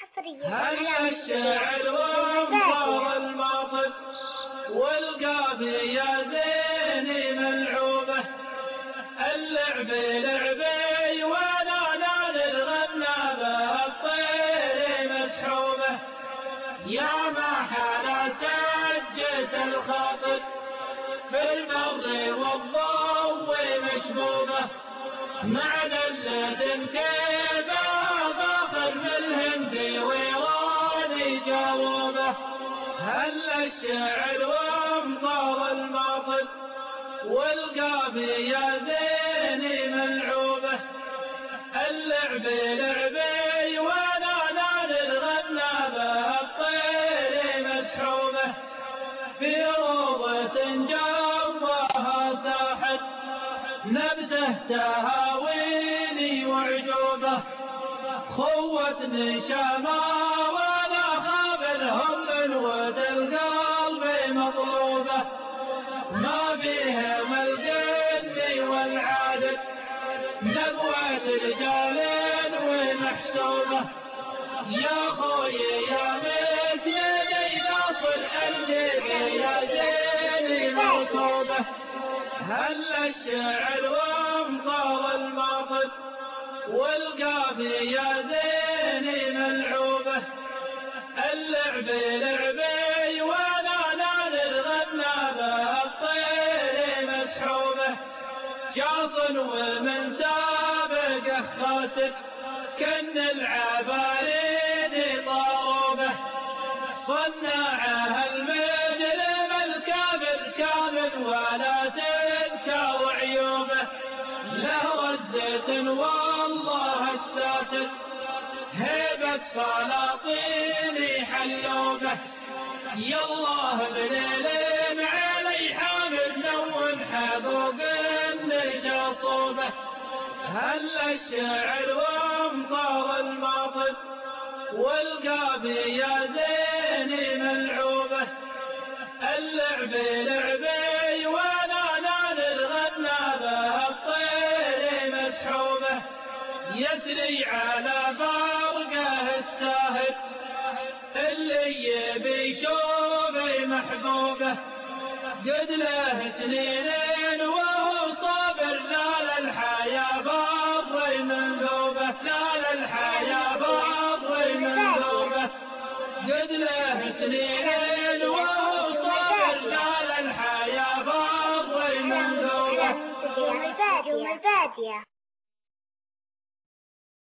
هل الشعر وانظر الماطل والقافية زيني ملعوبة؟ اللعب لعبي وأنا للغنى الطير مسحوبة. يا ما حال سجت الخاطر في البر والضو مشبوبة. مع هل الشعر وامطار الماطر والقافية زيني ملعوبة؟ اللعب لعبي وأنا نال الغنى الطير مسحوبة. في روضة جواها ساحت نبته تهاويني وعجوبة. خوتني شما مطلوبة. ما فيهم القدس والعادل نقوة رجال ومحسوبة يا خوي يا مثل يدي ناصر الجيب يا زيني مركوبة هل الشعر وامطار الماطر والقافية زيني ملعوبة. اللعب لعبي خاسر كن العبارين طاروبه صنعها المجرم الكافر كامل ولا تنكى وعيوبه له رزة والله الساتر هيبة سلاطين حلوبه. يا الله بليل علي حامد نون حقوق النجاصوبه هل الشعر وامطار الماطر والقافية زيني ملعوبة. اللعب لعبي وأنا نال الغنى الطير مسحوبة. يسري على فرقه الساهر اللي يبي شوفي محبوبة. قد له سنين قد له سنين وهو صابر نال الحياة بضي من ذوبه